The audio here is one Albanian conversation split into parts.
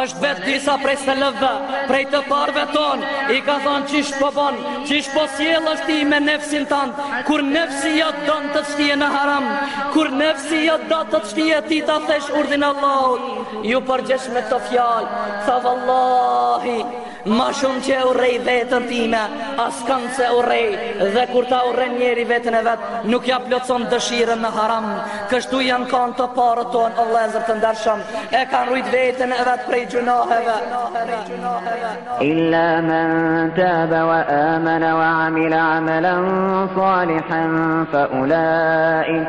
Është vetë disa prej selefëve, prej të parëve tonë, i ka thonë qysh po bon, qysh po sillesh është ti me nefsin tand, kur nefsi jot don të shtije në haram, kur nefsi jot do të shtije ti ta thesh urdhin e Allahut, ju përgjegj me këto fjalë, tha vallahi, Ma shumë që urrej veten time askan s'e urrej dhe kur ta urren njeri veten e vet nuk ja plotson dëshirën në haram kështu janë kan të parët tonë o vllezër të ndershëm e kanë rujt veten e vet prej gjunaheve illa man taba wa amana wa amila amalan salihan fa ulaik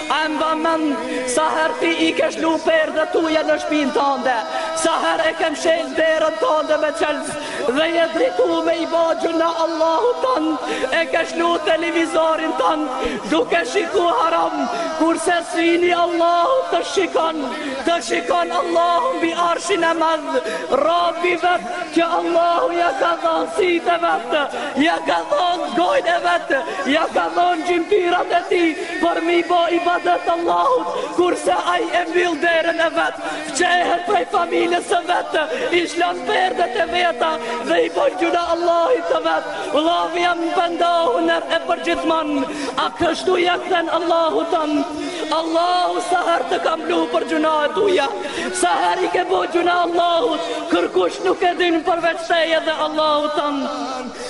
A e mban mend sa herë ti i ke shlu perdet e tuja në shpinë tënde? Sa herë e ke mshel derën tënde me çelës dhe je drejtu me i ba gjynah Allahut tënd? E ke shlu televizorin tënd duke shiku haram, kurse syni i Allahut të shikon, të shikon Allahu mbi arshin e madh, robi vet që Allahu ja ka dhënë sytë e vet, ja ka dhënë gojën e vet, ja ka dhënë gjymtyrat e tij, për me i bo ibadet Allahut, kurse aj e mbyll derën e vet, fshehet prej familës së vet, i lshon perdet e veta dhe i bon gjynah Allahut të vet, vllau jem pendohu njëherë e përgjithmonë, a kështu ja kthen Allahut tënd, Allahu sa herë të ka mblu për gjynahe tuja, sa herë i ke bo gjynah Allahut, kërkush nuk e din përveç teje dhe Allahut tënd.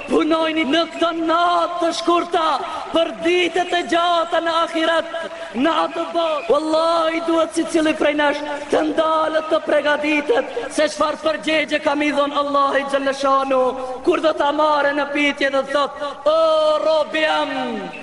Punojni në këto net të shkurta për ditët e gjata në ahiret, në atë botë. Wallahi duhet sicili prej nesh të ndalet të pregaditet se çfarë përgjegje ka me i dhon Allahut xhelleshanuhu kur do ta marre në pitje dhe thotë, o robi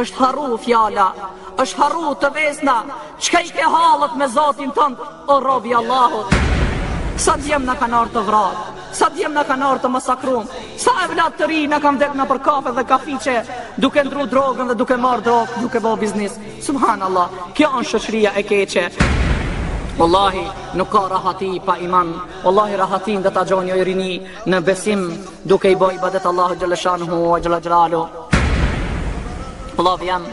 Është harru fjala, është harru të vesna, qysh i ke hallet me Zotin tënd, o rob i Allahut. Sa djem na kanë ardh të vratë, sa djem na kanë ardh të masakrun, sa evlat të ri na kanë vdek nëpër kafe dhe kafiçe, duke ndrru drogën dhe duke marrë drogë, duke bo biznis. Subhanallah, kjo është shoqëria e keqe. Wallahi, nuk ka rahati pa iman. Wallahi rahatin do ta gjoni oj rini në besim. Duke i bo ibadet Allahut xhelleshanuhu ue xhelle xhelaluhu Vllau jem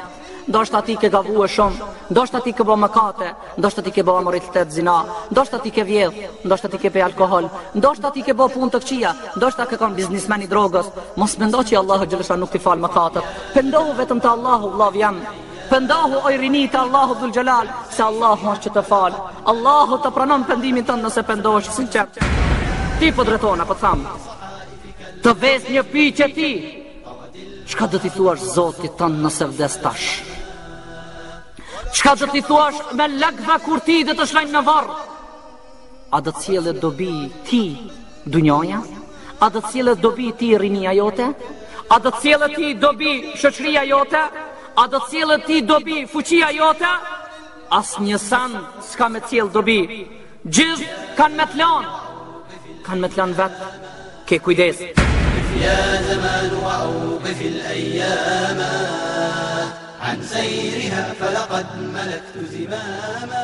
Ndoshta ti ke gabue shumë Ndoshta ti ke bo mëkate Ndoshta ti ke bo amoralitet zina Ndoshta ti ke vjedh Ndoshta ti ke pi alkohol Ndoshta ti ke bo punë të këqija Ndoshta ke kon biznismen i drogës Mos mendo që Allahu xhelleshanuhu nuk t'i fal mëkatet Pendohu vetëm te Allahu Vllau jem Pendohu oj rini te Allahu dhul xhelal se Allahu është që të fal. Allahu ta pranon pendimin tënd nëse pendohesh sinqert. Ty po t'drejtona po tham? Të ves një pyetje ty. Çka do t'i thuash Zotit tënd nëse vdes tash? Çka do t'i thuash melaqeve kur ty do të lshojnë në varr? A do të sjellë dobi ty dunjaja? A do të sjellë dobi ty rinia jote? A do të sjellë ty dobi shoqëria jote? A do të sjellë ty dobi fuqia jote? Asnjë sen s'ka me t'sjell dobi Gjith kanë me t'lan Kanë me t'lan vetë Ke kujdes Ja zemanu a u kif lil ejam an sejriha Felekad melektu zimama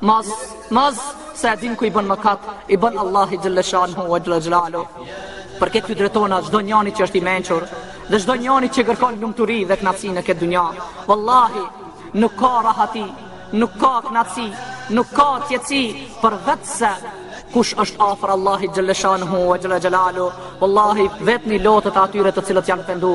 Mos, mos, se e din ku i bën mëkatet, i bën Allahi xhelle shanhu wa xhelle xhelalu. Për këtë ju drejtona çdo njani që është i mençur dhe çdo njani që kërkon lumturi dhe kënaqësi në këtë dynja. Wallahi, nuk ka rahati, nuk ka kënaqësi, nuk ka qetësi përveç se kush është afër Allahit xhelle shanhu wa xhelle xhelalu. Wallahi, vetëm lotët e atyre të cilët janë pendu.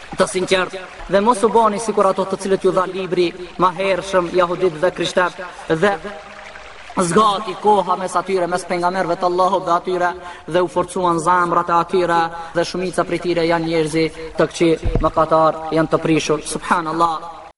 të sinqertë dhe mos u bani sikur ato të cilët ju dha libri ma hershëm jahuditë dhe krishterët dhe zgati koha mes atyre mes pejgamberëve të Allahut dhe atyre dhe u forcuan zamrat e atyre dhe shumica prej tyre janë njerëz të këqij mëkatarë janë të prishur subhanallah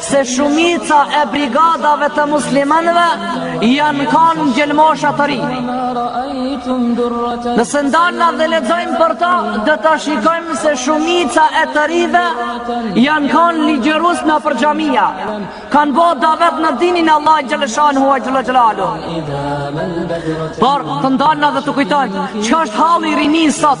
se shumica e brigadave të muslimanëve janë kanë djelmosha të ri. Nëse ndalna dhe lexojmë për ta, do ta shikojmë se shumica e të rinjve janë kanë ligjërues nëpër xhamia, kanë bo davet në dinin e Allahit xhelle shanuhu wa xhelle xhelalu. Por, të ndalna dhe të kujtojmë, çka është halli i rinisë sot,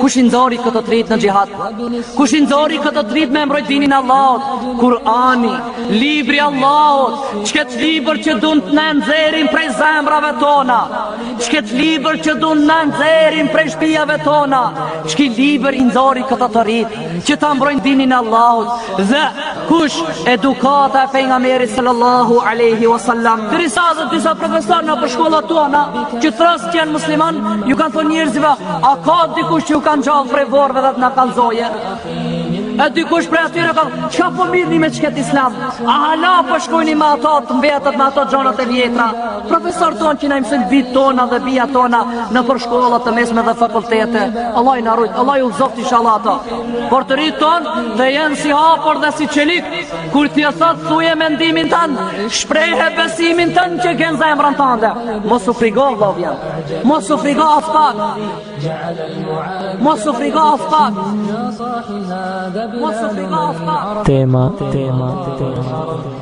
Kush i nxori këto t'ritë në xhihad? Kush i nxori këto t'ritë me e mbrojt dinin e Allahut? Kur'ani, libri i Allahut, çket libër që duan të na nxjerrin prej zemrave tona. Çket libër që duan të na nxjerrin prej shpijave tona. Çki libër i nxori këto të ritë? që ta mbrojnë dinin e Allahut dhe kush edukata e pejgamberit sallallahu alaihi wasallam. Derisa edhe disa profesorë nëpër shkollat tona që thirren që janë musliman, ju kanë thonë njerëzve, a ka dikush që u ka ngjallë prej vorreve dhe t'na kallzojë? E dikush prej atyre ka, çka po merrni me çket islam? A hala po shkojni me ato të mbetet me ato gjanat e vjetra? Profesorët tonë që na i mësojnë bijt tona dhe bijat tona nëpër shkolla të mesme dhe fakultete. Allahi na rujt, Allahi i udhëzoftë inshallah ata. Por të ritë tonë të jenë si hekur dhe si çelik, kur ti e thot thuje mendimin tand, shprehe besimin tand që e ke n'zemrën tande. Mos u frigo vëllai jem. Mos u frigo afat. Mos u frigo afat. Mos u frigo afat. Tema, tema, tema.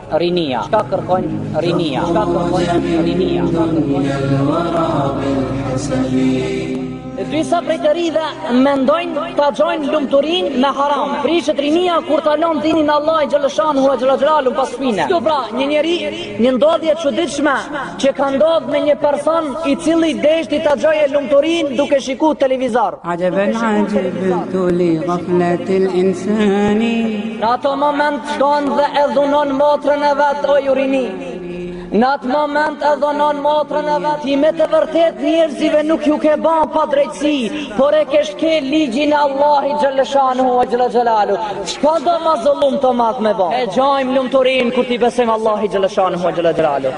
Rinia, çka kërkon rinia? Çka kërkon rinia? Disa prej të rinjve mendojnë ta gjejnë lumturinë me haram Prishët rinia kur ta lan dinin e Allahit xhelle shanuhu wa xhelle xhelalu pas shpine Kjo pra një njeri një ndodhi e çuditshme Qka ndodh me një person i cili deshti ta gjaje lumturin duke shiku televizor. Ajeven ajibin tuli gafletil insani. Në ato moment shkon dhe e dhunon motrën e vet o jurini. Në atë moment e dhunon motrën e vet. Ti me të vërtet njerëzive nuk ju ke ba padrejtësi, por e ke shkel ligjin e Allahit xhele shanuhu ve xhele shanuh. Qka do ma zëllum të madh me ba? E gjojmë lumturin kur t'i besim Allahit xhele shanuhu ve xhele shanuh.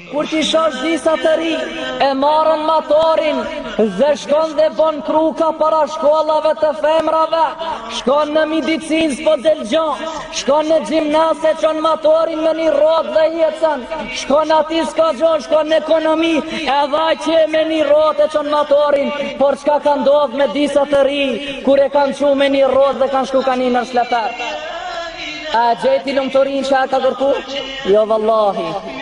Kur t'i shohsh disa të ri e marrën matorin dhe shkon dhe bon kruka para shkollave të femrave, shkon në midicinë s'po del gjë, shkon në gjimnaz e çon matorin me një rrotë dhe ecën, shkon aty s'ka gjë, shkon në ekonomi edhe aqe me një rrotë e çon matorin, por çka ka ndodh me disa të ri kur e kanë çu me një rrotë dhe kanë shku kanë hi nër shleper. A e gjeti lumturin që e ka kërku? Jo vallahi.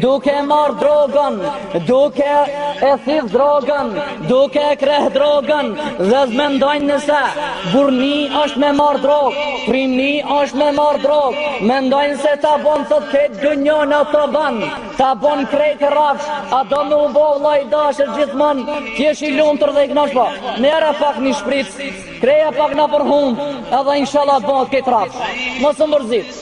Duke marrë drogën, duke e thith drogën, duke e kreh drogën, dhe mendojnë se burrni është me marrë drogë, trimni është me marrë drogë, mendojnë se ta bon tokët, dynjon ta bon, ta bon krejt rrafsh, a do me u bo vlla i dashur gjithmon, t'jesh i lumtur dhe i knaqsh po, merre pak një shpric, krehja pak nëpër hund, edhe inshallah bohet krejt rrafsh, mos u mërzit.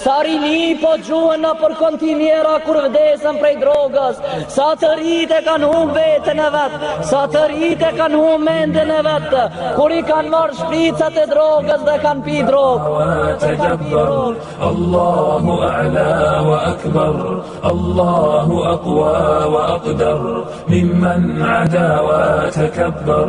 Sa rini po gjuhen nëpër kontinjera kur vdesin prej drogës Sa të rit e kanë hum veten e vet Sa të rit e kanë hum menden e vet Kur i kanë marrë shpricat e drogës dhe kanë pi drogë Allahu a'la wa akbar Allahu aqwa wa aqdar Mimman ada wa takabbar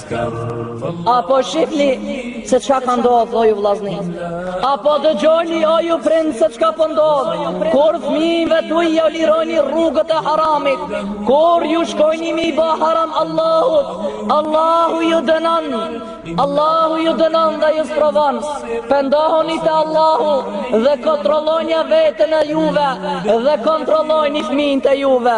A po shifni se qka ka ndodhë, o ju vllazni A po dëgjoni, o ju prind, se qka po ndodhë Kur fmive tu jau lironi rrugët e haramit Kur ju shkojni mi ba haram Allahut Allahu ju dënon Allahu ju dënon dhe ju sprovon Pendohoni te Allahu Dhe kontrollonja veten e juve Dhe kontrolloni fmijt e juve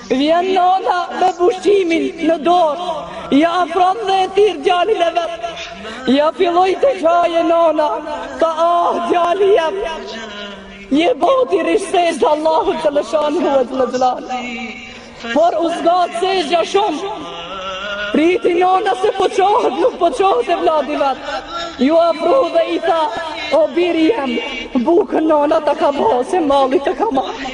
Vjen nona me ushqimin në dorë, ja afron dhe e thirr djalin e vet. Ja filloi të qaje nona, tha ah djali jem. Nje bo ti rrish n'sexhde Allahut xhele shanuhu ve xhele. Por u zgatë sexhdja shumë, Priti nona se po qohët, nuk po qohët evladi i vet. Ju afru dhe i tha, o biri jem, bukën nona ta ka bo, se malli të ka marrë.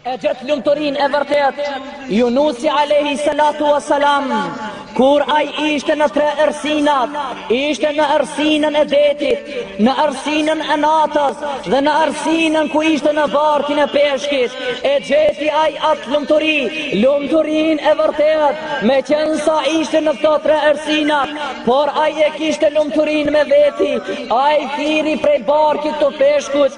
E gjet lumturinë e vërtetë, Junusi alejhi selatu ue selam, kur ai ishte në tre errësinat, ishte në errësinën e detit, në errësinën e natës dhe në errësinën ku ishte në barkin e peshkit, e gjeti ai atë lumturi, lumturinë e vërtetë, meqenëse ishte në këto tre errësinat, por ai e kishte lumturinë me veti, ai thirri prej barkut të peshkut,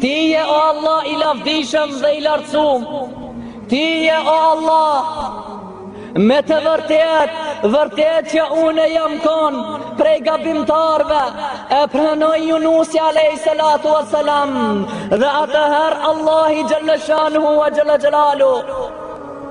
Ti je o Allah i lavdishëm dhe i lartësum Ti je o Allah Me të vërtetë, vërtet që unë jam kon Prej gabimtarve E pranoi Junusi alejhi salatu ue selam Dhe atëherë Allahi xhele shanuhu ue xhele xhelaluhu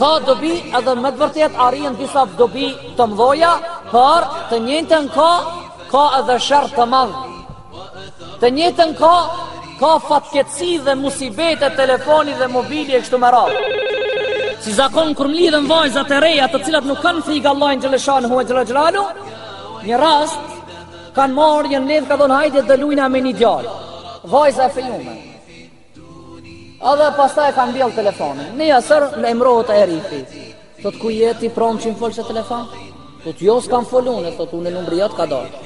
Ka dobi edhe me të vërtetë arrijnë disa dobi të mëdha, por në të njëjtën kohë ka edhe sherr të madh. Në të njëjtën kohë ka fatkeqësi dhe musibete telefoni dhe mobili e kështu me radhë. Si zakon kur mlidhen vajzat e reja të cilat nuk kanë frikë Allahin xhele shanuhu ue xhele xhelaluhu, një rast kanë marrë janë mledh kanë thonë hajde të lujmë me një djalë. Vajza e fejume. Edhe pastaj e ka mbyll telefonin. Nesër lajmërohet herifi. Thot kush je ti prëmë që më fole në telefon? Thot jo s'kam fol unë, thot unë e numri jot ka dalë.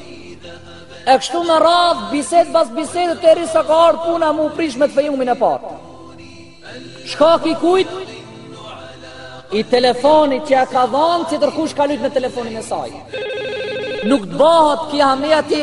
E kështu me radhë, bisedë pas bisede deri sa ka ardhë puna me u prish me të fejumin e parë. Shkaki i kujt? I telefonit që ia ka dhanë, tjetërkush ka lujt me telefonin e saj. Nuk të bëhet ky hamjeti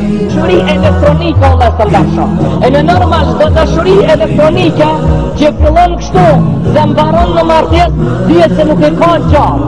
Dashuri elektronike o lesa lasha E normal dhe dashuri elektronike Që fillon kështu Dhe mbaron në martesë Dihet se nuk e ka gjatë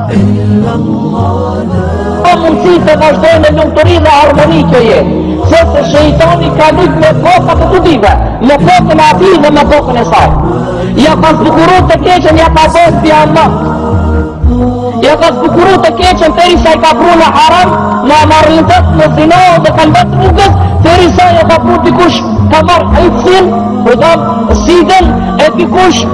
A mundësi të vazhdojnë lumturi dhe harmoni në jetë, sepse shejtani ka lujt me kokat e të dyve, me kokën e atij dhe me kokën e saj. Ia ka zbukuru të keqen, ia ka e së pjanë Ia ka zbukuru të keqen, derisa i ka pru në haram, në amarin të të në zina dhe kanë mbet rrugës, derisa i ka pru dikush, ka marrë hajtësin, për po do, si e dikush,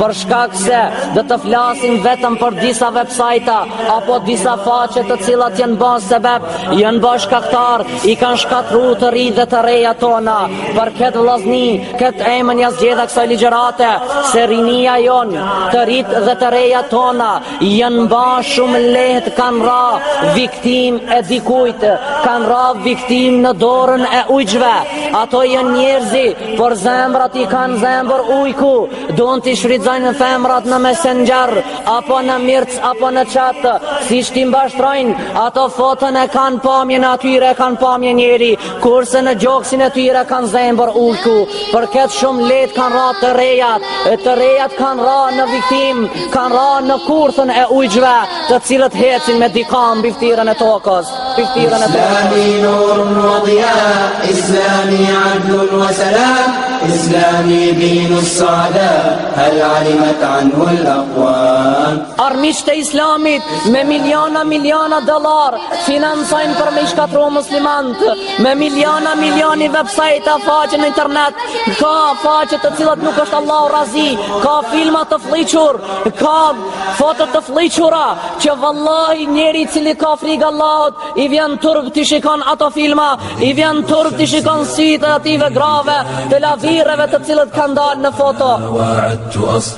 për shkak se do të flasim vetëm për disa websajta apo disa faqe të cilat janë ba sebep, janë ba shkaktar, i kanë shkatërruar të rinjtë dhe të rejat tona. Për këtë vllazni, këtë emën ia zgjedha kësaj ligjërate se rinia jonë, të ritë dhe të rejat tona janë ba shumë lehtë kanë ra viktimë e dikujt, kanë ra viktimë në dorën e ujqve, ato janë njerëzi, por zemrat i kanë zemër ujku, don t'i shfrytëzojnë femrat në messenger, apo në mIRC, apo në çat, si t'i mashtrojnë, ato fotën e kanë pamjen e tyre, kanë pamje njeri, Kurse në gjoksin e tyre kanë zemër ujku, për këtë shumë lehtë kanë ra të rejat, e të rejat kanë ra në viktimë, kanë ra në kurthën e ujqve, të cilët hecin me dy kamb mbi ftyrën e tokës. Mbi ftyrën e tokës. Islami nurun ue dija, islami adlun ue selam, islami dinu suada, hal alimet anhu lë Armiqtë e Islamit me miliona miliona dollarë financojnë për me i shkatrru muslimanët me miliona milioni website e faqe në internet ka faqe të cilat nuk është Allahu razi ka filma të flliqur ka foto të flliqura që vallahi njeri i cili ka frikë Allahut i vjen turp t'i shikon ato filma i vjen turp t'i shikon sytë e atyre grave të lavireve të cilat kanë dalë në foto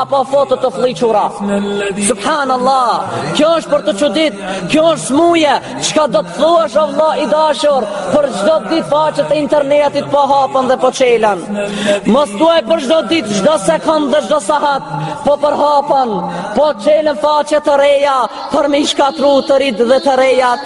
apo foto të flliqura. Subhanallah, kjo është për t'u çudit, kjo është smuje, çka do të thuash o vëlla i dashur, për çdo ditë faqet e internetit po hapen dhe po çelen. Mos thuaj për çdo ditë, çdo sekond dhe çdo sahat, po përhapen, po çelen faqe të reja, për me i shkatrru të rijtë dhe të rejat.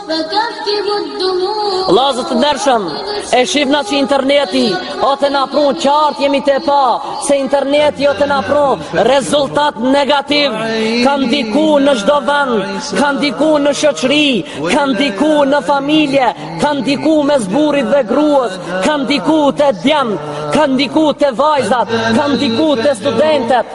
Vllazër të ndershëm, e shihna që interneti ashtë na prunë qartë jemi tu pa, se interneti ashtë na prunë rezultat negativ, ka ndiku në çdo vend, ka ndiku në shoqri, ka ndiku në familje, ka ndiku mes burrit dhe grues, ka ndiku te djemtë, ka ndiku te vajzat, ka ndiku te studentët,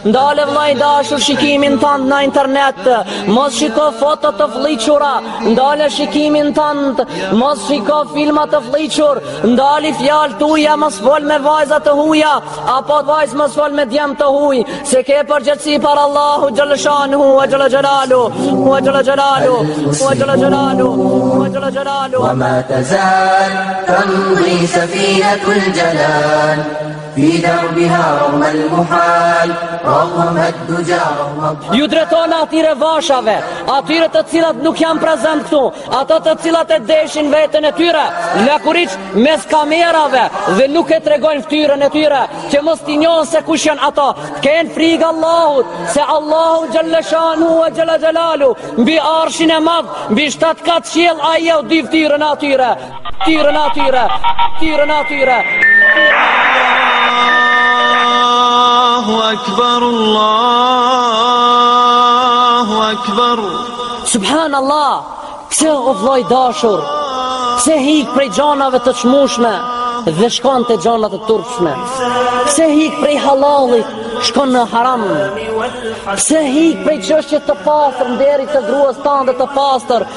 Ndale vëlla i dashur shikimin tënd në internet, mos shiko foto të flliqura, ndale shikimin tënd, mos shiko filma të flliqur, ndali fjalët tuja mos fol me vajza të huja, apo vajzë mos fol me djem të huj, se ke përgjegjësi para Allahut xhel-le shanuhu ue xhel-le xhelaluhu. Wa ma tazal tamdi safinatu al-jalal Ju drejtona atyre vashave, atyre të cilat nuk janë prezent këtu, ato të cilat e deshin veten e tyre, lakuriq mes kamerave dhe nuk e tregojnë ftyrën e tyre, që mos t'i njohën se kush janë ato, të kenë frikë Allahut, se Allahu xhel-le shanuhu ue xhel-le xhelaluhu, mbi arshin e madh, mbi shtatë katë qiell, ai jau di ftyrën atyre. Tyrën atyre, tyrën atyre. Allahu akbar, Allahu akbar. Subhanallah, pse o vllai dashur, pse hik prej gjanave të çmueshme dhe shkon te gjana të turpshme? Pse hik prej halallit, shkon në haram? Pse hik prej çështjes të pastër, nderit të grues tande të pastër?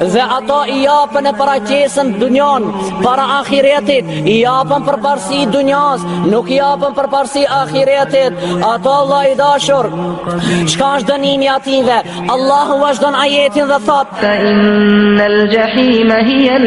Dhe ata i japën e paraqesën dunjon para ahiretit, i japën përparësi dunjas, nuk i japën përparësi ahiretit, ata, vllai dashur, çka është dënimi i atynve, Allahu vazhdon ajetin dhe thot, Fe innel xhehime hijel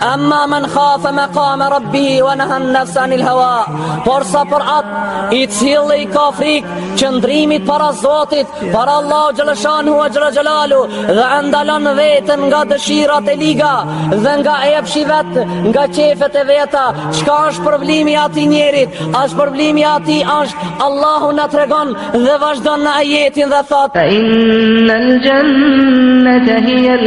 Amma men khafe mekame rabbihi wa nehen nefse anil heva Por sa për atë i cili i ka frik qëndrimit para Zotit Para Allah xhele shanuhu ua xhele xhelaluhu Dhe e ndalon veten nga dëshirat e liga Dhe nga epshi i vet, nga qefet e veta Çka është shpërblimi i atij njerit është shpërblimi i atij është Allahu na tregon dhe vazhdon në ajetin dhe thot Fe innel xhennete hijel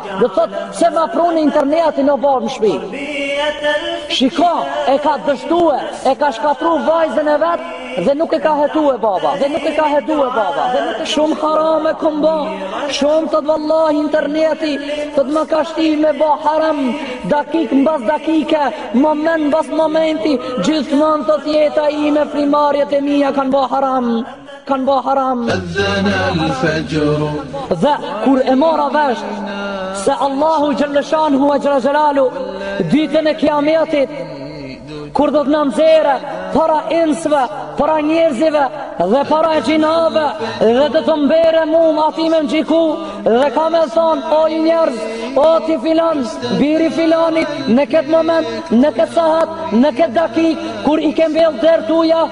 Do të thotë pse ma prune internetin o bab në shpi. Shiko, e ka dështue, e ka shkatru vajzën e vet dhe nuk e ka hetue baba, dhe nuk e ka hetue baba, dhe nuk e shumë harame kom bo, shumë thot vallahi interneti, thot më ka shti me bo haram, dakik mbas dakike, moment mbas momenti, gjithmon thot jeta ime, frymarrjet e mija kanë bo haram. kanë ba haram dhe kur e mora vesh se Allahu xhele shanuhu ua xhele xhelaluhu ditën e kiametit kur do të na nxjerre para insve, para njerëzve dhe para xhinave dhe do të më bjere mu aty me më gjyku dhe ka me thonë o njerëz o ti filan biri filanit në këtë moment në këtë sahat në këtë dakik kur i ke mbyll dyert tuja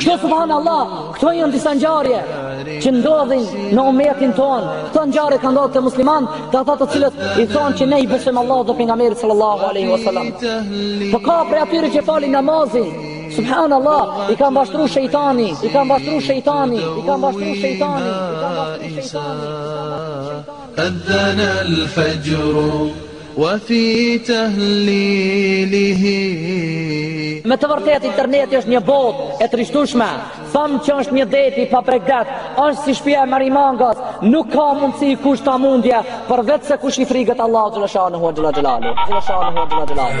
Kështu subhan Allah, këto janë disa ngjarje që ndodhin në umetin ton. Këto ngjarje kanë ndodhur te musliman, te ata të cilët thonë që ne i besojmë Allahut dhe pejgamberit sallallahu alaihi wasallam. Po ka prej atyre që falin namazin, Subhan Allah, i ka mashtru shejtani, i ka mashtru shejtani, i ka mashtru shejtani, i ka mashtru shejtani. Adhan al-fajr Wa fi tahlilihi. Me të vërtetë interneti është një botë e trishtushme. Thamë që është një det i pa bregdet, është si shpia e merimangas, nuk ka mundësi kush ta mundje, përveçse kush i friget Allahu xhele shanuhu ua xhele xhelaluhu. Xhele shanuhu ua xhele xhelaluhu.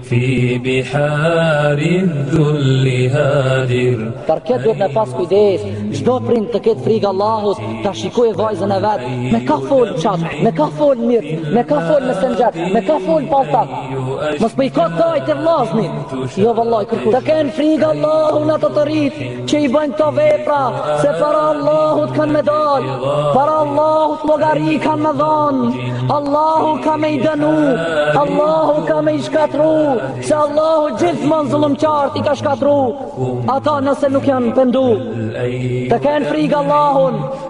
Fi bihari dhulli hadir Për këtë duhet me pas kujdes Çdo prind të ketë frikë Allahut Ta shikojë vajzën e vet Me kë fol çat, me kë fol mIRC Me kë fol messenger, me kë fol Paltalk Mos për po i ka taj të vlazni Jo vëllaj kërku Të kenë frikë Allahut në të të rritë që i bëjnë këto vepra se para Allahut kanë me dalë para Allahut llogari kanë me dhanë Allahu ka me i dënu Allahu ka me i shkatrru se Allahu gjithmonë zullumqarët i ka shkatrru ata nëse nuk janë pendu të kenë frikë Allahun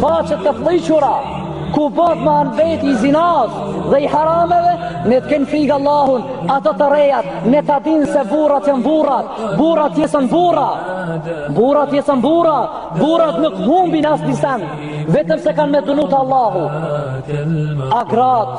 Faqet të flliqura, ku bëhet muhabeti i zinasë dhe i harameve, le të kenë frigë Allahun, ato të rejat, le ta dinë se burrat janë burrat, burrat jesin burra, burrat jesin burra, burrat nuk humbin asnji send, vetëm se kanë me u dënu te Allahu. A gratë,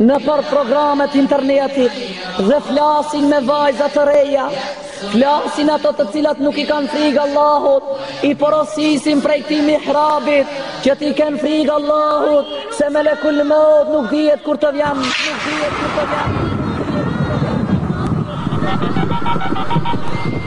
Nëpër programet e internetit dhe flasin me vajza të reja, flasin ato të cilat nuk i kanë frikë Allahut, i porosisim prej këtij mihrabit që t'i kenë frikë Allahut, se melekul maut nuk dihet kur të vjen, nuk dihet kur të vjen.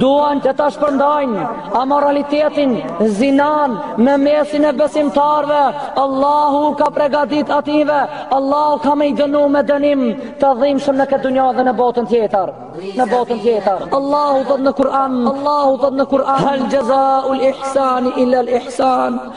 Duan që ta shpërndajnë amoralitetin, zinan, në mesin e besimtarëve. Allahu ka pregaditë atyve, Allahu ka me i dënu me dënim të dhimshëm në këtë dunja dhe në botën tjetër. Në botën tjetër. Allahu thot në Kur'an, Allahu thot në Kur'an. Hal xheza ul ihsani illa al ihsan,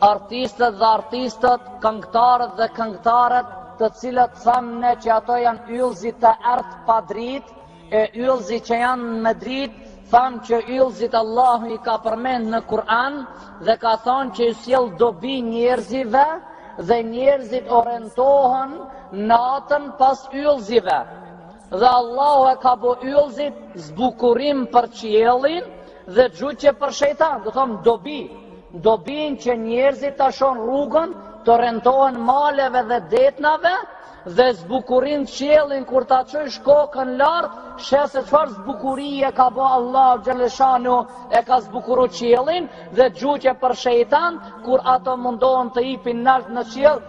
Artistet dhe artistët, këngëtarët dhe këngëtaret, të cilët thamë ne që ato janë yllëzit e errët pa dritë, e yllëzit që janë me dritë, thamë që yllëzit Allahu i ka përmend në Kur'an dhe ka thënë që i sjellin dobi njerëzive dhe njerëzit orientohen natën pas yllëzive. Dhe Allahu e ka bo yllëzit zbukurim për qiellin dhe gjujtje për shejtan, do thonë dobi, dobin që njerëzit ta shohin rrugën, të orientohen maleve dhe detnave, dhe zbukurim qiellin kur ta çojsh kokën lartë, sheh se çfarë zbukurie ka bo Allahu Xheleshanuhu e ka zbukuru qiellin dhe gjujtje për shejtan, kur ato mundohen të hipin nalt në qiell,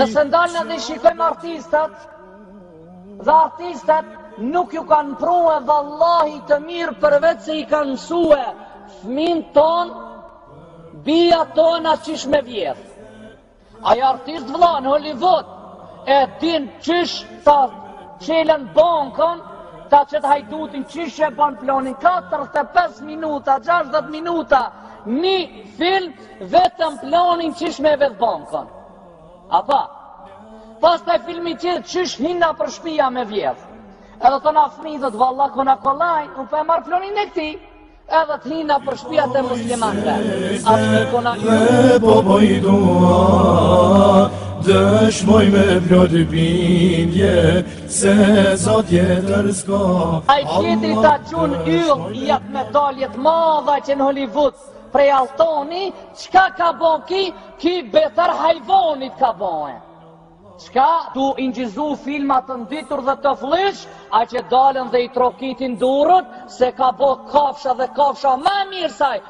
Nëse ndalna edhe i shikojmë artistet Dhe artistat nuk ju kanë prue vallahi të mirë përveç se i kanë mësue Fmijt tonë, bijat tona qysh me vjedh Ai artist vlla në Hollywood E din qysh ta çelin bankën Ta qet hajdutin qysh e ban planin 45 minuta, 60 minuta Ni film vetëm planin qysh me vjedh bankën Apo Pas taj filmi tjetër qysh hin na për shpia me vjedh Edhe tona fmi dhe thot valla kokan kollaj Unë po e marr planin e këtij Edhe të hi na për shpiat e muslimanve A kupton Po po i dua Dëshmoj me plotë bindje Se zot tjetër s'ka Ai tjetri ta qun yll i jep medalje të madha që në Hollywood prej alltoni, çka ka bo ki? Ki betar hajvonit ka bo e. Çka tu inçizu filma të ndytur dhe të flliqt, e që dalin dhe i trokitin durt, se ka bo kafsha dhe kafsha ma e mirë se ai,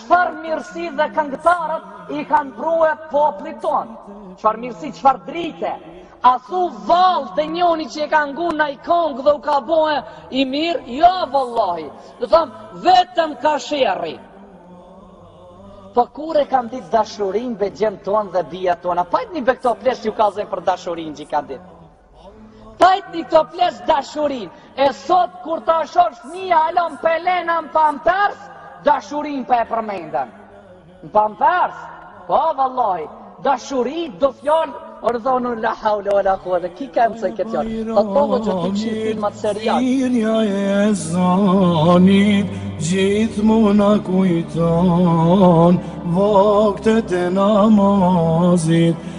Çfarë mirësi dhe këngëtarët i kanë pru popullit tonë? Çfarë mirësi, çfarë drite? A thu vallë te njoni që e ka ngu naj kongë dhe u ka bo i mirë? Ja, jo, vëllahi, do thamë, vetëm ka shërri. Po kur e kanë ditë dashurin be djemt tonë dhe bijat tona? Pa ardh një be këto pleshtë ju kallzun për dashurin kush e ka ditë. Pajt një këto plesht dashurin, e sot kur ta shosh fëmija hala n pelena në pampers, dashurin po e përmendin. Në pampers, po vëllaj, dashurin do fjalë, Ordhonu la haule ve la kuvete dhe ki kemë se këtë janë Të të bëllë që ti këshin filmat serialet Thirrja e ezanit gjithmonë na kujton Vaktet e namazit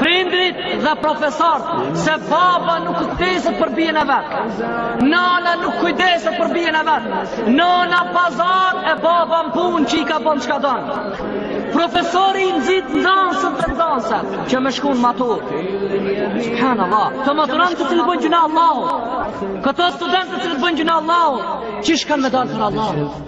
Prindërit dhe profesorët se baba nuk kujdeset për bijën e vet. Nana nuk kujdeset për bijën e vet. Nana pazar e baba në punë çika bën çka don. Profesori i nxit nxënësët dhe nxënëset që me shku n maturë. Subhanallah. Këto maturantë të cilët bëjnë gjynah Allahut. Këto studentë të cilët bëjnë gjynah Allahut. Qysh kanë me dalë para Allahut.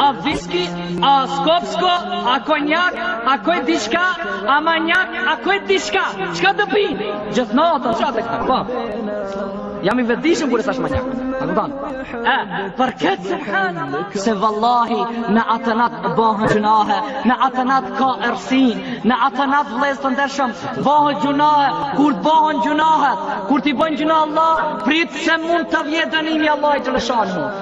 A viski, a skopsko, a konjak, a ku di çka, a manjak, a ku di çka. Çka të pi? Gjithë natën çka të ka. Po. Jam i vetëdijshëm kur e thash manjak. A kupton? E, për këtë subhanallah, se vallahi në atë nat bëhen gjynahe, në atë nat ka errësirë, në atë nat vëllezër të ndershëm, bëhen gjynahe, kur të bëhen gjynahe, kur ti bën gjynah Allahut, prit se mund të vjen dënimi i Allahut të lëshon.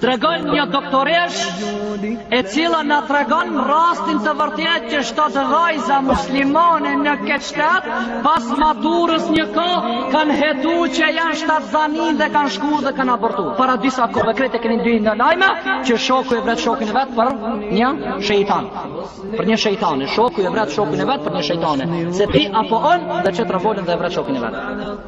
Tregon një doktoresh e cila na tregon rastin të vërtetë që shtatë vajza muslimane në këtë shtet pas maturës një kohë kanë hetu që janë shtatzanë dhe kanë shku dhe kanë abortu. Para disa kohe krejt e keni ndi në lajme që shoku e vret shokin e vetë për një shejtan. Për një shejtane. Shoku e vret shokin e vetë për një shejtane. Se ti apo unë dhe qet revolen dhe e vret shokin e vetë.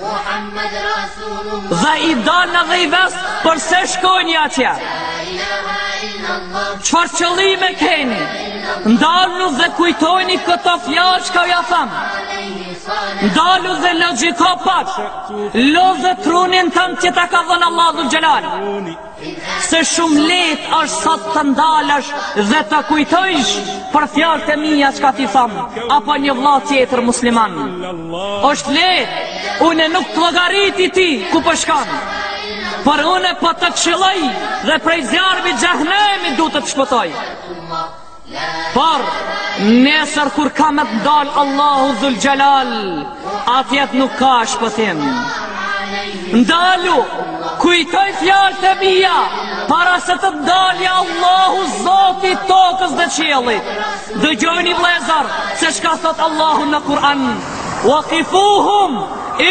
Muhammed Rasulullah Dhe i ndal dhe i ves përse shkoni atje Çfarë qëllime keni Ndallu dhe kujtojni këto fjalë çka ua tham Ndallu dhe logjiko pak Lodhe trunin tan që ta ka dhënë Allahu dhul xhelal Se shumë lehtë është sot të ndalësh dhe të kujtojsh për fjalët e mia çka t'i tham, apo një vëlla tjetër musliman. Është lehtë, unë nuk të llogarit ty ku po shkon. Por unë po të këshilloj dhe prej zjarmit xhehnemit du të të shpëtoj. Por, nesër kur ka me të ndalë Allahu dhul xhelal, atje nuk ka shpëtim. Ndalu, kujtoji fjalët e mia, para se të ndalë Allahu zoti i tokës dhe qiellit. Dëgjojni vllezër, se çka thot Allahu në Kur'an, wa kifuhum,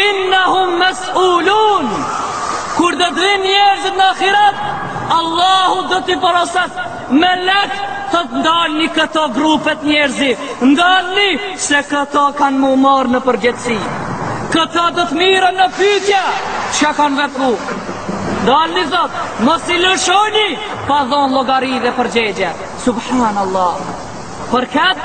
innahum mesulun, kur do të rrinë njerëzit në ahiret, Allahu do t'i porosit, Melektë ndalni këto grupe njerëzish ndalni se këto kan mu marr në përgjegjësi këto do të mirren në pytje çka kan vepru ndalni thot mos i lëshojni pa dhon llogari dhe përgjigje subhanallah për kët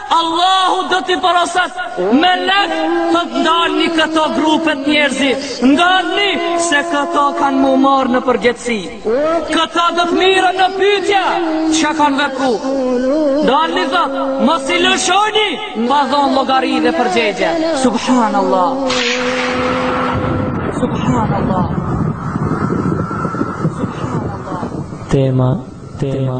Allahu do t'i porosit melektë ndalni këto grupe njerëzish ndalni se këto kanë mu marrë në përgjegjësi këto do të mirren në pytje çka kanë vepru ndalni thot mos i lëshojni pa dhonë llogari dhe përgjigje Subhanallah Subhanallah Subhanallah Tema Tema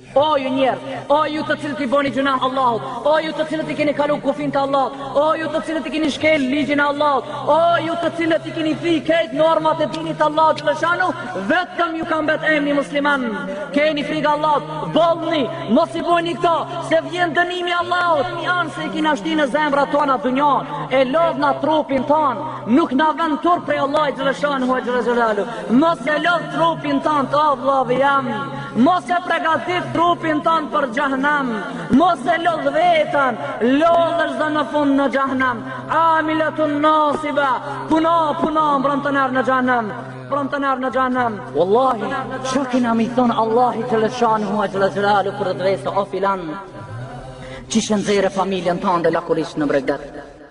O ju njerëz, o ju të cilët i boni gjynah Allahut, o ju të cilët i keni kalu kufijtë e Allahut, o ju të cilët i keni shkel ligjin e Allahut, o ju të cilët i keni fshi krejt normat e dinit të Allahut xheleshanuhu, vetëm ju ka mbet emni musliman, keni frikë Allahut, boll ni, mos i bëni këto, se vjen dënimi Allahut, janë se e kina shti në zemrat tona dynjan, e lodhna trupin tonë, nuk na vjen turp prej Allahut xheleshanuhu, mos e lodh trupin tan, të avlove jamë, Mos e pregatit trupin tënd për xhehnem mos e lodh veten lodhesh dhe në fund në xhehnem amilatun nasiba punon punon mbron te nari në xhehnem mbron te nari në xhehnem wallahi çka kena me i thon Allahit xheleshanuhu xhele xhelaluhu për çfarë arsye o filan që e nxore familjen tande lakuriq në bregdet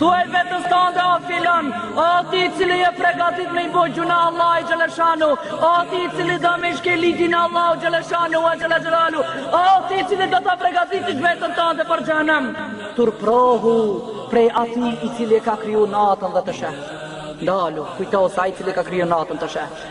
Thuaj vetes tande o filan, o ti i cili je pregatit me i bo gjuna Allahit xheleshanuhu, o ti i cili do me e shkel ligjin e Allahut xheleshanuhu, o xhele xhelaluhu, o ti i cili do ta pregatit vetën tande për xhenem. Turprohu prej ati i cili e ka kriju natën dhe të shef. Ndalu, kujto se ai i cili e ka kriju natën të shef.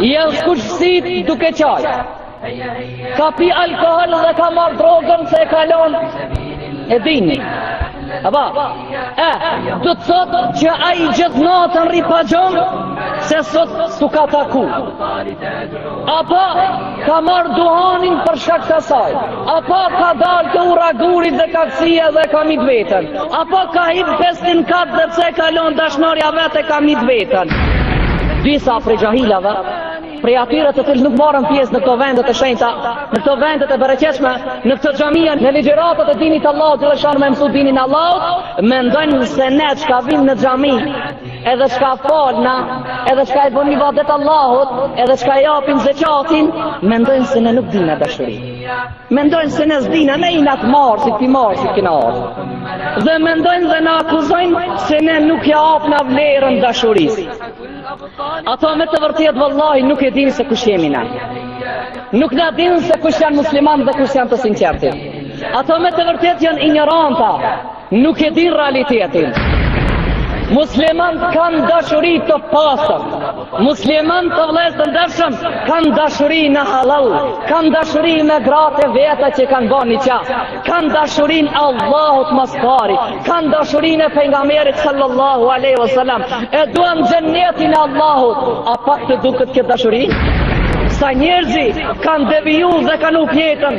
I janë skuq sytë duke qaj Ka pi alkohol dhe ka marrë drogën se e kalon E dini A ba E Do të thot që ai gjithë natën rri pa gjumë Se sot s'u ka taku Apo ka marrë duhanin për shkak të saj. Apo ka dalë te Ura e Gurit dhe ka kcy dhe ka mit vetën. Apo ka hip pestin kat dhe pse e ka lonë dashnorja vetë e ka mit vetën. Disa prej xhahilave, prej atyre të cilët nuk marrin pjesë në këto vendet e shenjta, në këto vendet e bereqetshme, në këto xhamia, në ligjeratat e dinit Allahut xheleshanuhu me mësu dinin e Allahut, mendojnë se ne çka vimë në xhami, edhe çka falna, edhe çka i bëjmë ibadet Allahut, edhe çka e japim zeqatin, mendojnë se ne nuk dina dashuri. Mendojnë se ne s'dina në i natë marë, si këti marë, si këna arë. Dhe mendojnë dhe na akuzojnë se ne nuk ja japna vlerën dashurisë. Ato me të vërtetë vallahi nuk e dinë se kush jemi na. Nuk na dinë se kush janë musliman dhe kush janë të sinqertët. Ato me të vërtetë janë injoranta, Nuk e din realitetin. Muslimanët kanë dashuri të pastër. Muslimanët vëllezër të ndershëm kanë dashuri në halal, kanë dashuri me gratë e veta që kanë bërë niqah, kanë dashurinë e Allahut më së pari, kanë dashurinë e pejgamberit sallallahu alaihi wasallam. E duan xhennetin e Allahut, a pak të duket kjo dashuri? Sa njerëzi kanë deviju dhe kanë hup jetën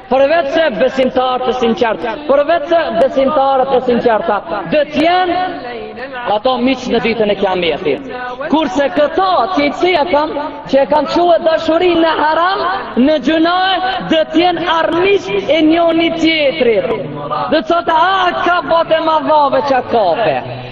Përveçse besimtarët e sinqertë, përveçse besimtarët e sinqerta, do të jenë ato miq në ditën e Kiametit. Kurse këto tjerët si e kanë, që e kanë çu dashurinë në haram, në gjunaj, do të jenë armiq të njoni tjetrit. Do të thotë, "Ah, ka botë më vave çka kape."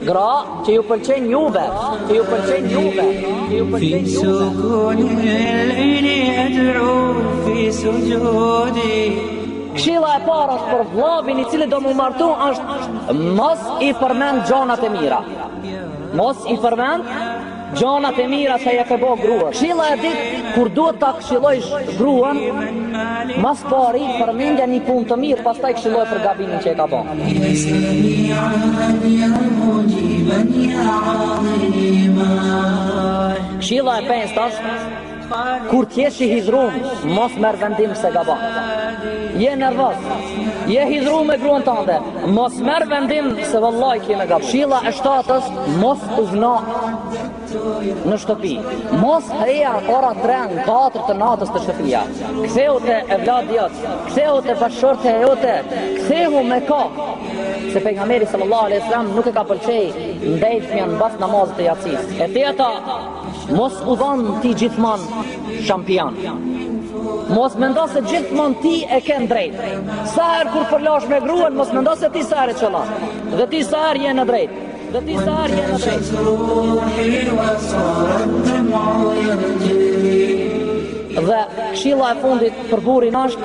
Gra që ju pëlqen juve, që ju pëlqen juve, që ju pëlqen juve. Këshilla e parë për vllavin i cili do me u martu është mos i përmend gjonat e mira. Mos i përmend Gjanat e mira që i ka bo grua Kshila e dit kur duhet ta kshilojsh gruan Mas pari përmendja një pun të mirë Pastaj kshilloje për gabimin që e ka bo Kshila e pestë tash Kur t'jesh i hidhrum, mos merr vendim se gabon Je nervoz, je hidhrum me gruan tante Mos merr vendim se vallahi ke me gabu Këshilla e shtatë, mos u vono në shtëpi Mos eja ora tre, katër të natës te shtëpia Kthehu te evladi jot, kthehu te bashkëshortja jote Kthehu me kohë Se Pejgamberi sallallahu alajhi wasallam nuk e ka pëlqej Ndejtjen mbas namazit të jacisë E teta Mos u ban ti gjithmon shampion. Mos mendo se gjithmon ti e ke drejt. Sa herë kur përlash me gruan, mos mendo se ti sa herë qëllon. Dhe ti sa herë je në drejt. Dhe ti sa herë je në drejt. Dhe këshilla e fundit për burrin është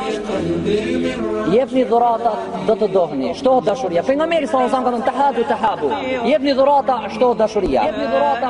jepni dhurata do të doheni. Shtohet dashuria. Pejgamberi sallallahu alajhi wasallam ka thënë tahadu tahabu. Jepni dhurata, shtohet dashuria. Jepni dhurata,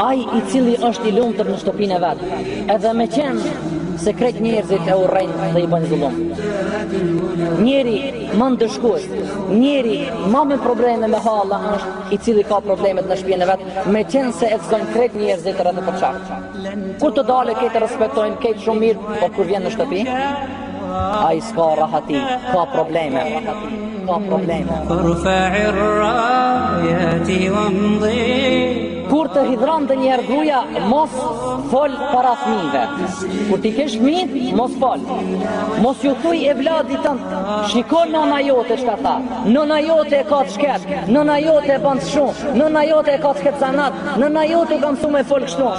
Ai i cili është i lumtur në shtëpinë e vet, edhe me qenë se krejt njerëzit e urrejnë dhe i bëjnë zullum. Njeri ma i ndëshkuar, njeri ma me probleme me halla është ai i cili ka problemet në shpijen e vet, me qenë se e çmon krejt njerëzit rreth e përqark. Kur të dalë krejt e respektojnë krejt shumë mirë, por kur vjen në shtëpi, Ai s'ka rahati, ka probleme, ka probleme. Kur të hidhron ndonjëherë gruja, mos fol para fmive. Kur t'i kesh fmijt, mos fol. Mos ju thuj evladit tan, shiko nona jote, shka tha. Nona jote e ka qket, nona jote e ban shumë, nona jote e ka qket zanat, nona jote e kanë msu me fol kështu.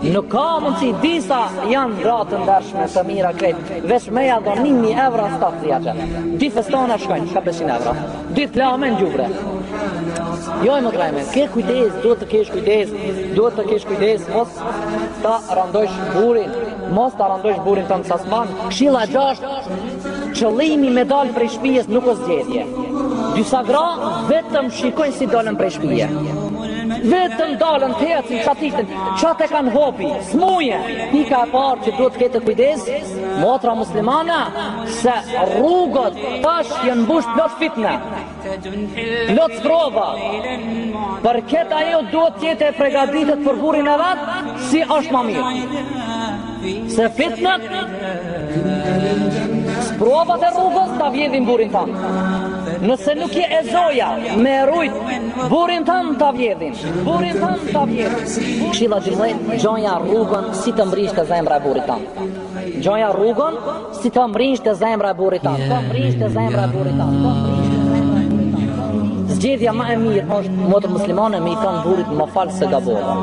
Nuk ka mundësi disa janë gra të ndershme të mira krejt, veç me ja dhon 1000 euro stat si atë. Dy fustana shkojnë ka 500 euro. Dy pllamë gjubre. Jo moj motra jeme, ke kujdes, duhet të kesh kujdes, duhet të kesh kujdes mos ta randojsh burrin, mos ta randojsh burrin tan sa s'man. Këshilla e gjashtë, qëllimi me dal prej shpijes nuk është zgjedhje. Disa gra vetëm shikojnë si dalën prej shpijes. Vetëm dalën të ecin, shatitin, qatë e kanë hobi, smuje. Pika e parë që duhet të ketë kujdes, motra muslimana, se rrugët tash janë mbush plot fitne, plot sprova. Për këtë ajo duhet të jetë, pregaditet për burrin e vet, si është ma mirë. Se fitnet Sprovat e rrugës ta vjedhin burrin tan Nëse nuk je e zoja me e rujt Burrin tan ta vjedhin Burrin tan ta vjedhin Këshilla dymdhet Gjeja rrugën si të mbrrish te zemra e burrit tan Gjeja rrugën Si ka mrrijë te zemra e burrit tanë, ka mrrijë te zemra e burrit tanë, ka mrrijë te zemra e burrit tanë. Zgjedhja ma e mirë është motër muslimane me i thanë burrit më fal se gabova.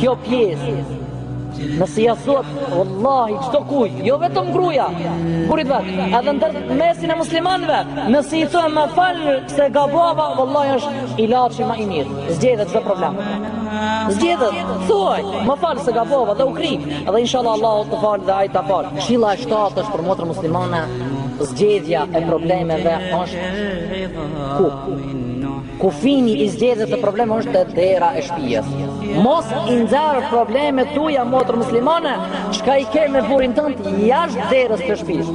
Kjo pjesë nëse ja thua, wallahi çdo kuj, jo vetëm gruaja, burrit vet, edhe ndër mesin e muslimanëve, nëse i thua më fal se gabova, wallahi është ilaçi ma i mirë. Zgjedhë çdo problem. Zgjedhë, thuaj, më fal se gabova dhe u kry, dhe inshallah Allahu të fal dhe ai të fal. Këshilla e shtatë është për motër muslimane, zgjedhja e problemeve është ku kufini i zgjedhjes së problemeve është dera e shpisë. Mos i nxar problemet tuaja motër muslimane, çka i ke me burrin tënd jashtë derës të shpisë.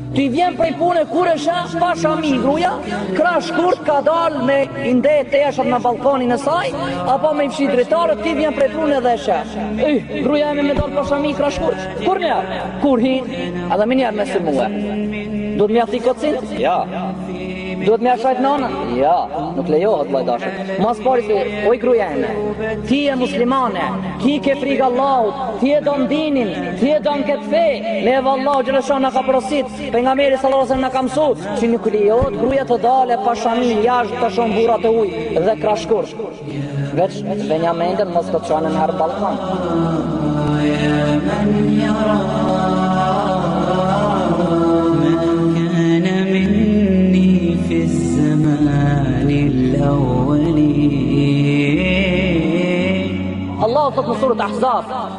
Ti vjen prej pune kur e sheh pa shami gruja, krahshkurt ka dal me i nde teshat në balkonin e saj, apo me i fshi dritaret, ti vjen prej pune edhe e sheh. Ej, gruja jeme me dal pa shami krahshkurt, kur njerë, kur hin, edhe me njerë me së muhe. Duhet me ja thy kocin? Ja. Duhet me ja shajt nanën? Ja, nuk lejohet vlla i dashtë. Ma s'pari, oj gruja jeme, ti je muslimane, ti e ke frigë Allahun, ti e don dinin, Ti e don këtë fe, neve Allahu xheleshanuhu na ka porosit, Pejgamberi salallahu alejhi ve selem na ka msu, që nuk lejohet gruja të dalë pa shami jashtë ta shohin burrat e huj dhe krahshkurt. Veç, dhe një mendën mos të qanë në herë balkan. Allahu thotë në suret Ahzab,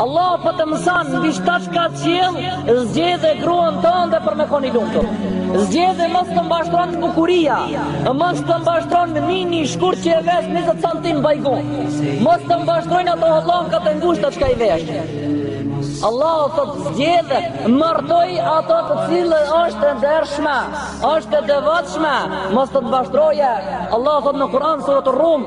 Allahu po të mëson mbi shtatë kat qiell, zgjedhe gruan tënde për me kon i lumtur. Zgjedhe mos të mbashtron bukuria, mos të mbashtron mini i shkurt që e vesh 20 cm mbi gju. Mos të mbashtrojnë ato hollonkat e ngushta çka i vesh. Allahu thot zgjedhe, martoje atë e cila është e ndershme, është e devotshme, mos të të mbashtrojë. Allahu thot në Kur'an, suret Rrum,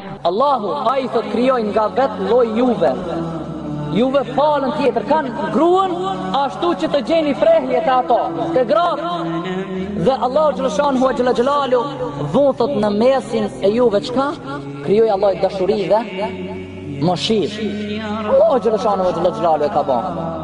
Allahu ai thot krijoi nga vet lloj juve, juve palën tjetër, kon, gruan ashtu që të gjeni prehje te ato. Te gratë dhe Allahu xheleshanuhu ua xhele xhelaluhu vuni thot në mesin e juve çka krijoi Allahu dashuri dhe mëshirë. Allahu xheleshanuhu ua xhele xhelaluhu e ka bon.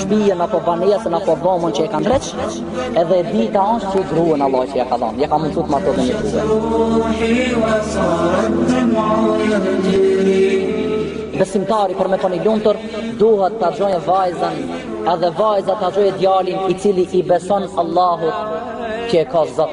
shpijën apo banesën apo dhomën që e kanë dreq, edhe e dita është që gruan Allahu që ja ka dhanë, ja ka mundësut martohet një kjo. Besimtari për me kon i lumtur, duhet ta gjojë vajzën, edhe vajza ta gjojë djalin i cili i beson Allahut që e ka Zot.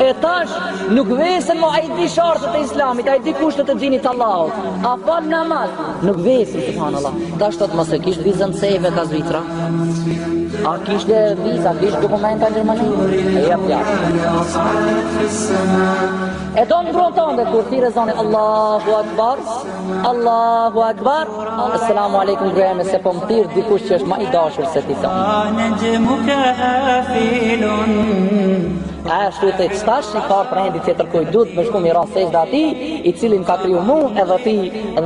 E tash nuk vesin mo a i di shartet e islamit, a i di kushtet e dinit Allahut. A fal namaz, nuk vesin subhanallah. Tash thot mos e kish vizën se ve ka Zvicra. A kishte vizë, a kish dokumenta në Gjermani? E jap ja. E don grun tonde kur thirr ezani Allahu Akbar. Allahu Akbar Assalamu alaikum grue se po më thirr dikush që është ma i dashur se ti sa A e shtu të i qetash i ka ardh rendi tjetërkujt duhet me shku me ra në sexhde atij i cili më ka kriju mu edhe ty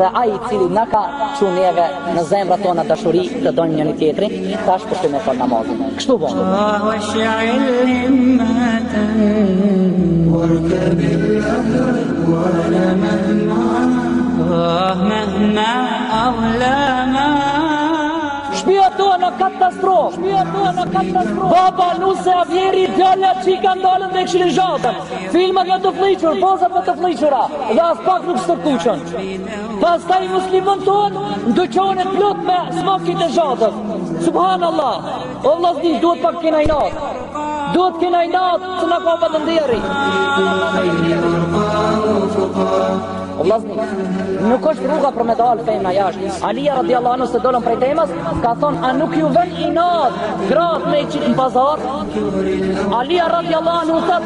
dhe ai i cili na ka qit neve Në zemrat tona dashuri të dojmë njëri tjetrin, tash për të me fal namazin. Kështu bon. Shpiat tona në katastrofë Shpiat tona në katastrofë Baba, nusja, vjehrri, djali, qika, ndalen dhe kqyrin e zhatën Filmat ma të fliqur, pozat ma të fliqura Dhe as pak nuk së të kuqën Pastaj muslimont tonë në dyqone plot me smakit e zhatës. Subhan Allah, o vllazni, duhet pak t'kena inat. Duhet t'kena inat, se na ka për të ndjeri. O vllazni, nuk është rruga për me dalë femna jashtë. Alija radiallahu anhu se dolëm prej temës, ka thonë, a nuk ju vjen inat, gratë me i qitë në pazar? Alija radiallahu anhu se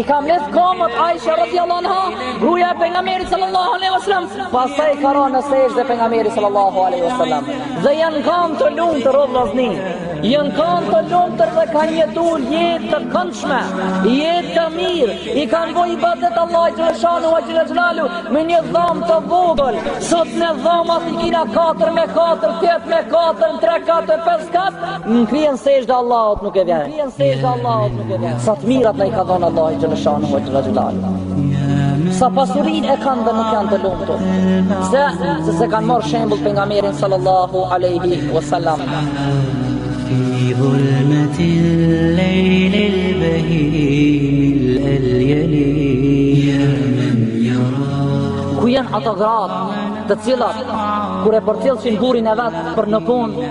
I ka mledh kamët Aisha radiallahu anha, gruja e pejgamberit sallallahu alaihi wasallam. Pastaj ka ranë në sexhde pejgamberi sallallahu alaihi wasallam. Dhe janë kanë të lumtur or vllazni. Janë kanë të lumtur dhe kanë jetu jetë të këndshme, jetë të mirë. I kanë bërë ibadet Allahut xhel-le shanuhu wa jalla jalalu me një dhomë të vogël. Sot ne dhomat i kina 4 me 4, 8 me 4, 3 kat, 5 kat. E kryen në sexhde Allahut nuk e ven E kryen në sexhde Allahut nuk e ven Sa të mirat na i ka dhonë Allahu xhel-le shanuhu Në të lëshanë Sa pasurinë e kanë dhe nuk janë të lumtur Se se s'e kanë marrë shembull pejgamberin Sallallahu aleyhi wa sallam Fi dhulmeti lejli lbehimil eljeli Ku janë ato gra Të cilat Kur e përcjellshin burrin e vet Për në punë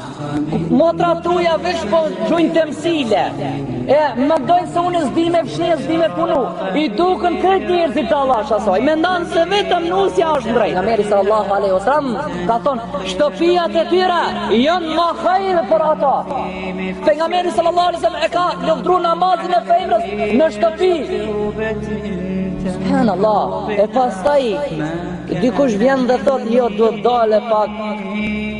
Motrat tuja veç po gjunjë të msile E mendojnë se unë s'di me fshi e s'di me punu I duken krejt njerëzit të Allah shasoj Mendon se vetëm nusja është drejt Pejgamberi sallallahu aleyhu sallam Ka thonë shtëpiat e tyre Janë ma hajr për ato Pejgamberi sallallahu aleyhu sallam E ka lavdëru namazin e femnës në shtëpi Subhan Allah E pas taj Dikush vjen dhe thot Jo duhet dalë pak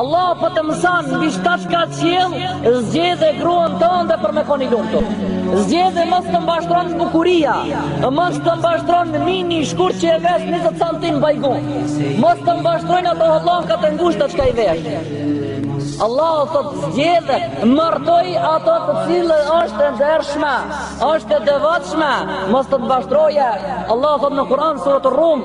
Allahu po të mëson mbi shtatë kat qiell, zgjedhe gruan tënde për me kon i lumtur. Zgjedhe mos të mbashtron bukuria, mos të mbashtron mini shkurt që e vesh 20 santim mbi gjun. Mos të mbashtrojnë ato hellanka të ngushta që i vesh. Allahu thot zgjedhe, martoj ato të cilët është e ndershme, është e devotshme, mos të mbashtroje. Allahu thot në Kur'an, suret Rum,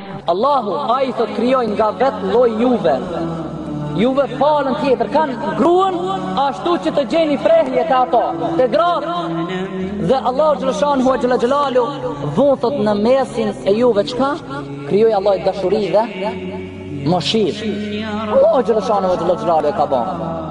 Allahu, ai thot krijoi nga vetë lloj juve, juve palën tjetër kën, gruan Ashtu që të gjeni prehje te ato, te gratë Dhe Allahu xhele shanuhu xhela xhelaluhu vuni thot në mesin e juve çka, krijoi Allahi dashuri dhe mëshirë. Allahu xhele shanuhu xhela xhelaluhu e ka bon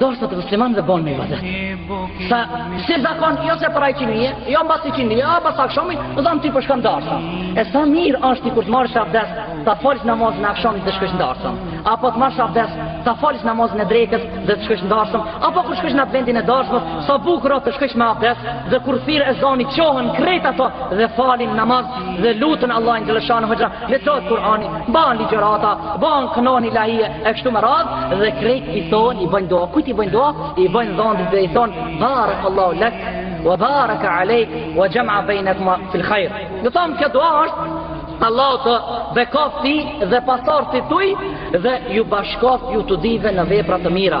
Darsmat e muslimanëve bon me ibadet. Sa si zakon jo se para iqindie, ja mbas iqindie, ja pas akshamit, do zon ti po shkon n'darsëm. E sa mirë është ti kur të marrësh abdes, ta falësh namazin e akshamit dhe shkosh n'darsëm. Apo të marrësh abdes, ta falësh namazin e drekës dhe të shkosh n'darsëm. Apo kur shkosh në vendin e darsmës, sa bukur të shkosh me abdes dhe kur thirr ezani çohen krejt ato dhe falin namaz dhe lutin Allahin xhele shanuhu hoxha. Lexohet Kur'ani, bëhen ligjërata, bëhen kënon ilahie e kështu me radh dhe krejt i thon i bëjnë dua. Kujt i bëjnë dua? I bëjnë dhëndrit dhe i thon barakallahu lak wa baraka alejk wa jama bainakuma fil khair. Domethonë kjo dua është Allahu të bekofti dhe pasardhësit tuaj dhe ju bashkoft ju të dyve në vepra të mira.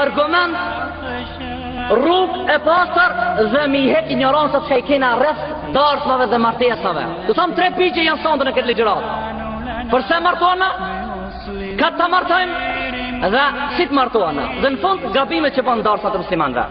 Argument Rrug e pastër dhe me i hek injorancat që i kena rreth darsmave dhe martesave U thamë tre pytje janë sonte në këtë ligjërat Përse martohena? Kë ta martojmë dhe si të martohena Dhe në fund gabimet që bëhen n'darsmat e muslimanve.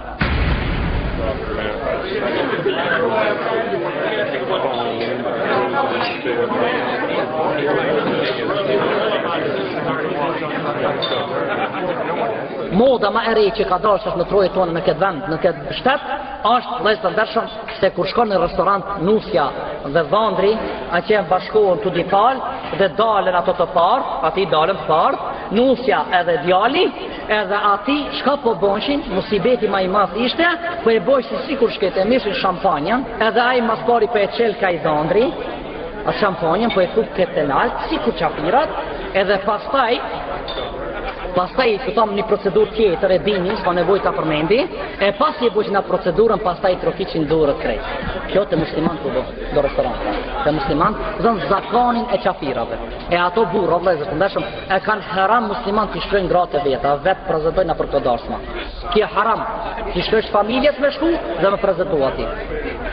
Moda ma e re që ka dalë sot në trojet tona në këtë vend, në këtë shtet, është vëllezër të ndershëm se kur shkon në restorant Nusja dhe dhandri, atje janë bashkohen të dy palt dhe dalin ato të part, aty dalin të part, Nusja edhe djali, edhe aty çka po bonshin, musibeti ma i madh ishte, po e bojshin sikur shkejt, mirrshin shampanjën, edhe ai mas pari po e çel ky dhandri, A shampanjën po e kup këtë nalt, sikur qafirat, edhe pastaj, pastaj i këtam një procedur tjetër e dini, s'ka nevoj të përmendi, e pas i bëjnë në procedurën, pastaj i trokitin durët krejt. Kjo te muslimant te do, do restoran. Te muslimant, zënë zakonin e qafirave. E ato burra, vëllezër të ndershëm, e kanë haram muslimant t'i shkojnë gratë e veta, vetë prezentojnë nëpër këto darsma. Kjo haram, t'i shkojsh familjes me shku dhe me prezentu ati.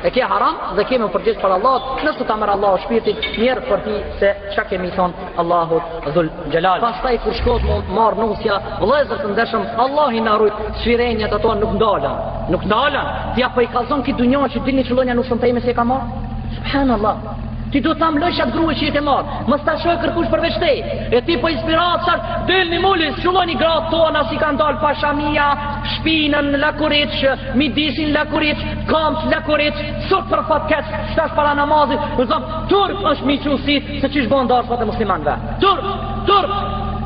E kjo haram dhe kemi me u përgjegj para Allahut, nëse ta merr Allahu shpirtin, mjerë për ty se çka kemi me i thonë Allahut dhul xhelal. Pastaj kur shkohet me marrë nusja, vëllezër të ndershëm, Allahi na rujt, shfrenimet ato nuk ndalen, nuk ndalen, ti po i kallzon kësaj dunjaje që dilni shiqonia nusen teme si e kam marr. Subhanallah. Ti duhet ta mlojsh atë grue që e ke marr. Mos ta shohë kërkush përveç teje. E ti po i shpirat ça, delni more, shiqoni gratë tona si kanë dalë pa shamia, shpinën lakuriç, midisin lakuriç, kamt lakuriç, sot për fat keq, tash para namazit, a turp është me i çu sytë se çish bohen dasmat e muslimanëve. Turp, turp.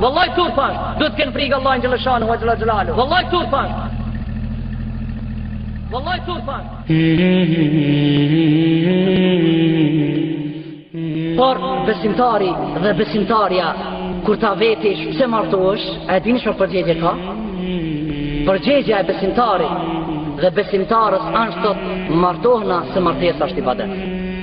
Vallai turp është. Duhet të kenë frikë Allahin xheleshanuhu xhelalu. Vallai turp është. Vallai turp është. Por besimtari dhe besimtarja kur ta vetish pse martohesh, a e dini çfarë përgjigje ka? Përgjigja e besimtarit dhe besimtares është do të martohna se martesa është ibadet.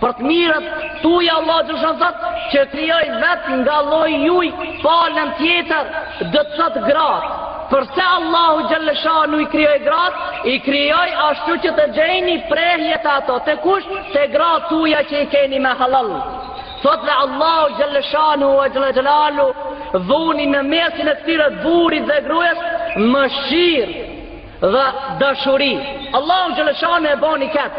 Për të mirën tuaj Allahu xheleshanuhu thotë që krijoi vetë nga lloji juj palën tjetër do të thotë gratë. Përse Allahu xheleshanuhu i krijoi gratë, i krijoi ashtu që të gjeni prehje te ato, te kush, te gratë tuja që i keni me hallall. Thotë dhe Allahu xheleshanuhu ve xhelalu vuni në mesin e këtyre burrit dhe grues mëshirë dhe dashuri. Allahu xheleshanuhu e boni ket.